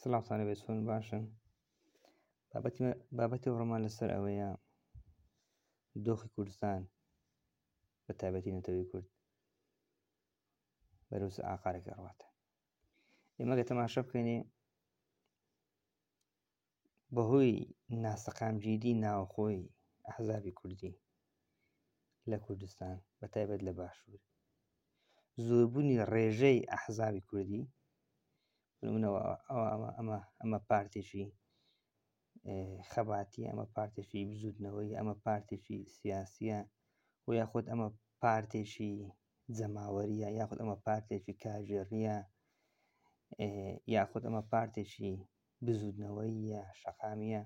سلااوانە بێت چۆن باشن بابەتی ڕۆمان لەسەر ئەوەیە دۆخی کوردستان بە تابەتی نەتەوەی کورد بەرەوس ئاقارێک ئەڕاتە ئێمە گە تەماشە بکەینێ بەهۆی ناسەقامگیری ناوخۆی ئەحزابی کوردی لە کوردستان بە تایبەت لە باشوور زۆربوونی ڕێژەی ئەحزابی کوردی منەوە ئەمە ئەمە پارتێکی خەباتی ئەمە پارتێکی بزوتنەوەی ئەمە پارتێکی سیاسیە و یاخود ئەمە پارتێکی جەماوەریە یاخود ئەمە پارتێکی کاژێڕیە یاخود ئەمە پارتێکی بزوتنەوەییە شەقامیە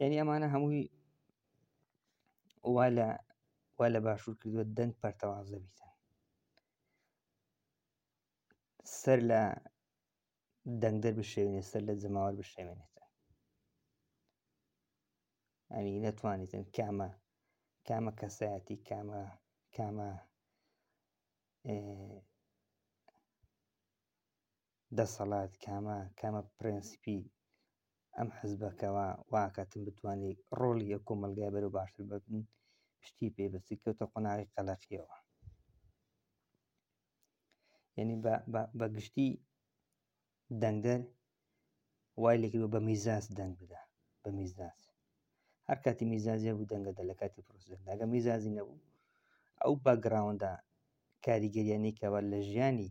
یعنی ئەمانە هەمووی وا لە وا لە باشوور کردووە دەنگ پەرتەوازە بیتن سەر لە دەنگدەر بشێوێنێت سەر لە جەماوەر بشێوێنێتە ئەنی نەتوانیتن کامە کامە کەسایەتی کامە کامە دەسەڵات کامە کامە پرەنسیپی ئەم حزبە کەوا واکەتم بتوانێت ڕۆڵی ئە کۆمەلگای بەرەو باشتر ببن پشتی پێ بەسی کەوتە قۆناغی قەلەقیەوە یعنی بە گشتی دەنگدەر وای لەکرد بە میزاز دەنگ بدا بە میزاز هەر کاتی میزازیە بوو دەنگەدە لە کاتی پرۆسدەنگەگە میزازی نەبوو ئەو باگراوندا کاریگەریانی کەوا لە ژیانی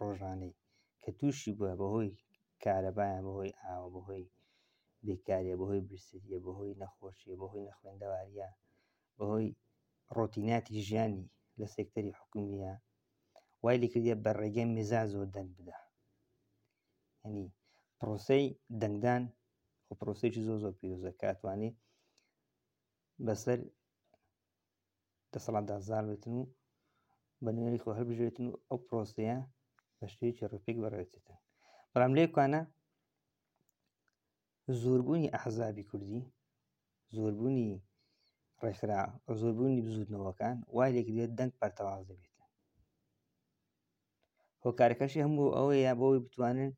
ڕۆژانەی کە تووشی بووە بەهۆی کارەبایان بەهۆی ئاوە بەهۆی بێکاریە بەهۆی برسریە بەهۆی نەخۆشیە بەهۆی نەخوێندەواریە بەهۆی ڕۆتیناتی ژیانی لە سێکتەری حکومیە وای لەکردە بە ڕێگەی میزا زۆر دەنگ بدا ینی پرۆسی دەنگدان خۆ پرۆسێکی زۆر زۆر پیرۆزە کاتوانێت بەسەر دەسەڵات دازار بێتن و بە نوێری خۆ هەربژێتن و ئەو پرۆسەیە بە شتێکی ڕپێک بەڕێتێتن بەڵام لێکوانە زۆربوونی ئەحزابی کوردی زۆربوونی ڕێکخرا زۆربوونی بزوتنەوەکان وای لێک دێت دەنگ پەرتەواز دەبێت هۆکارەکەشی هەموو ئەوەیە بۆی بتوانن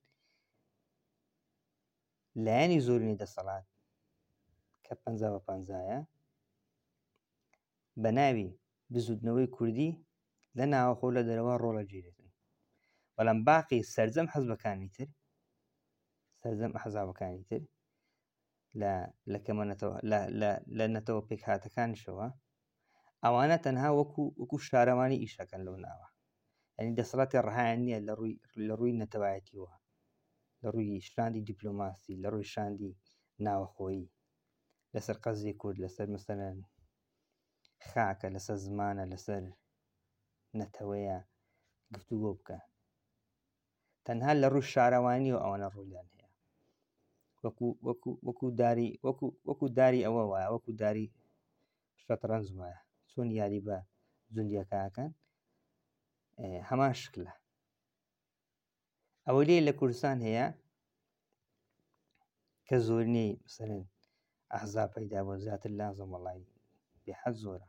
لایەنی زۆرینەی دەسەڵات کە پەنجا بە پەنجایە بە ناوی بزوتنەوەی کوردی لە ناوەخۆ لە دەرەوە ڕۆڵە جێدێتن بەڵام باقی سرجەم حەزبەکانی تر سرجەم حەزاوەکانی تر لە لە کەمە لە نەتەوە پێکهاتەکانشەوە ئەوانە تەنها وەکو وەکو شارەوانی ئیشەکەن لەو ناوە ئەنی دەسەڵاتی ڕهایان نییە لە ڕووی لە ڕووی نەتەوایەتیوە لە ڕووی شاندی دیپلۆماسی لە ڕووی شاندی ناوەخۆیی لەسەر قەزی کورد لەسەر مەسەرەن خاکە لەسەر زمانە لەسەر نەتەوەیە گفتوگۆ بکە تەنها لە ڕووی شارەوانیەوە ئەوانە ڕوویان هەیە وەکو وەکو وەکو داری وەکو وەکو داری ئەوە وایە وەکو داری شەترەنج وایە چۆن یاری بە جوندیەکەکەن هەمان شکلە ئەوە لێ لە کوردستان هەیە کە زۆرنەی سەرن ئەحزا پەیدا بۆ زیاتر لازم وڵی بێحەد زۆرە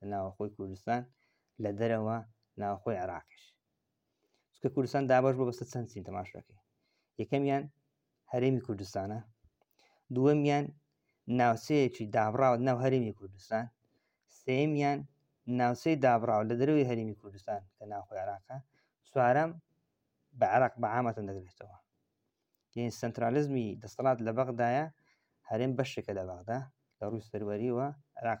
لە ناوەخۆی کوردستان لە دەرەوە ناوخۆی عراقش چکە کوردستان دابش بۆ بەسە چەند چین تەماشەکەی یەکەمیان هەرێمی کوردستانە دووەمیان ناوچەیەکی دابراوە ناو هەرێمی کوردستان سێمیان ناوچەی دابراوە لە دەروی هەرمی کوردستان کە ناوخۆی عراقە چوارەم بە عراق بە عامەتە دەگرێتەوە یعنی سنترالیزمی دەسەڵات لە بەغدایە هەرێم بەشێکە لە بەغدا لە ڕووی سەروەریەوە عراق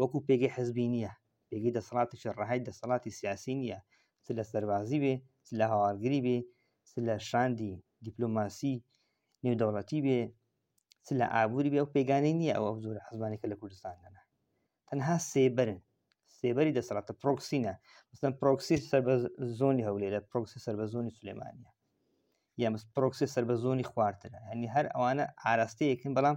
وەکو پێگەی حزبی نییە پێگەی دەسەڵاتیشە ڕەهای دەسەڵاتی سیاسی نییە چ لە سەربازی بێ چ لە هەواڵگری بێ چ لە شاندی دیپلۆماسی نێودەوڵەتی بێ چ لە ئابووری بێ ئەو پێگانەی نییە ئەو ئەو زۆر حزبانێکە لە کوردستان دەنا تەنها سێبەرن سێبەری دەسەڵاتە پرۆکسینە مستم پرۆکسی سەر بە زۆنی هەولێرە پرۆکسی سەر بە زۆنی سلێمانە یا پرۆکسی سەر بە زۆنی خوارترە هەنی هەر ئەوانە ئاراستەیەکن بەڵام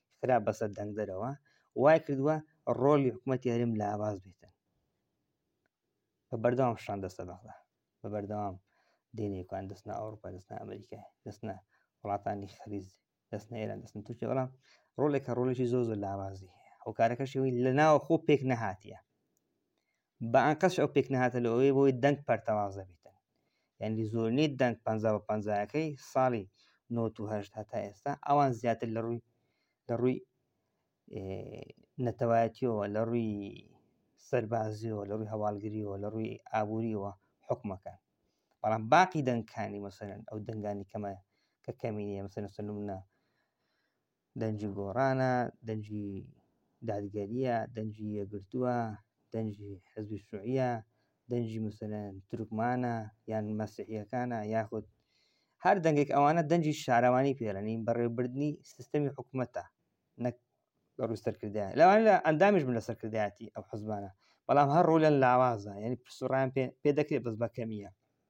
خراپ بەسەر دەنگدەرەوە وای کردووە ڕۆلی حکوومەتی هەرم لە ئاواز بێتن بە بەردەوام شان دەستە بەغدا بە بەردەوام دێنێکان دەستنا ئەوروپا دەستنا ئەمریکای دەستنا وڵاتانی خەریز دەستنا ئێران دەستن تووشی بەڵام ڕۆلێکە ڕۆلێکی زۆ زۆر لاوازی هەیە ئەو کارەکە شێوی لە ناوە خۆ پێک نەهاتە بە ئەنقەست ئەو پێک نەهاتە لە ئەوەی بۆی دەنگ پەرتەوازە بیتن یعنی زۆرنی دەنگ پ بە پەنجایەکەی ساڵی 1970 هەتا ئێستا ئەوان زیاتر لە ڕووی لە ڕووی نەتەوایەتیەوە لە ڕووی سەربازیەوە لە ڕووی هەواڵگریەوە لە ڕووی ئابووریەوە حکومەکان بەڵام باقی دەنگکانی مەسەرن ئەو دەنگانی کەمە کە کەمینە مەسەر سلمە دەنگی گۆڕانە، دەنگی دادگەرییە، دەنگی یەکگرتووە، دەنگی حزبی شوعیە، دەنگی مسەلەن ترکمانە یان مەسیحیەکانە یاخود هەر دەنگێک ئەوانە دەنگی شارەوانی پێرەنین بەڕێوبردننی سیستەمی حکوومەتە نەک بەڕووی سەرکردە لەوان لە ئەندامیش من لە سەرکردایەتی ئەو حزبانە بەڵام هەر ڕۆلە لاوازە یعنی پسڕان پێ پێ دەکرێت بەس بەکەمیە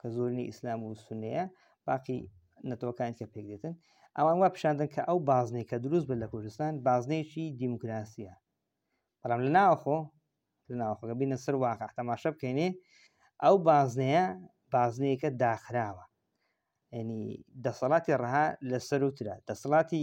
کە زۆرنی ئیسلام و سنەیە باقی نەتەوەکان کە پێک دێتن ئەوان وا پیشاندن کە ئەو بازنەی کە دروست بن لە کوردستان بازنێکی دیموکراسیە بەڵام لە ناوخۆ لە ناوخۆگە بینە سەر واقع تەماشە بکەینێ ئەو بازنەیە بازنەیەکە داخراوە ینی دەسەڵاتی ڕەها لە سەروترا دەسەڵاتی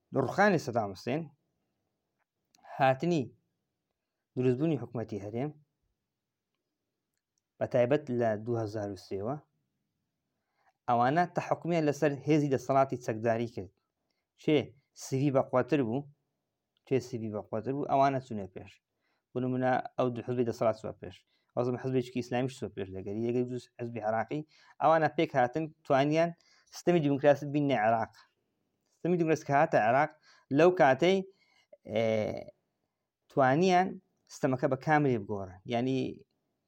ڕوخانی سەدام حسێن هاتنی دروستبوونی حکوومەتتی هەرێم بە تایبەت لە 2023ەوە ئەوانە تەحکومیان لەسەر هێزی دەسەڵاتی چەکداری کرد چێ سیوی بەقوتر بوو چێ سیوی بەقوتر بوو ئەوانە چونە پێش بنمونە ئەو دو حزبی دەسەڵات سوە پێش ئەوزم حزبێکی ئیسلامیش سوە پێش دەگەری یەگەی دوست حزبی عراقی ئەوانە پێک هاتن توانیان سیستمی دیموکراسی بینە عراق سیستمی دیموکراسی هاتە عراق لەو کاتەی توانیان ستەمەکە بە کامری بگۆڕن ینی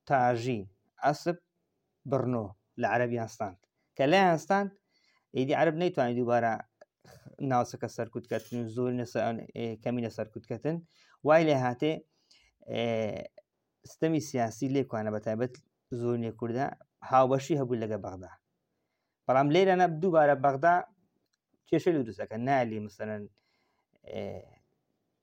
تاژی، عەسب، بڕنۆ لە عەرەبیان ستاند کە لایان ستاند ئیدی عەرب نەیتوانانی دووبارە ناوچەکە سەرکوتکردن و زۆر کەمی لە سەرکوتکردن وای لێ هاتێ ستەمی سیاسی لێکوانە بە تایبەت زۆرنیە کووردە هاوبەشی هەبوو لەگە بەغدا بەڵام لێرەە دووبارە بەغدا کێشە لە دروستەکە نالی مسەن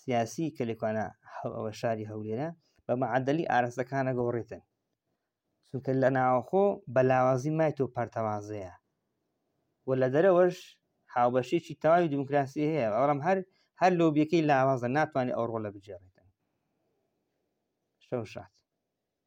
سیاسی کە لێکوانە ئەوە شاری هەولێرە بە مەعادلی ئارەستەکانە گۆڕێتن چونکە لە ناوەخۆ بە لاوازی مای تۆ پەرتەوازەیە و لە دەرەوەش هاوبەشێکی تەواوی دیموکراسی هەیە ئەوڕم هەر هەر لۆبیەکەی لاوازە ناتوانێت ئەو ڕۆلە بجێڕێتن شەو شات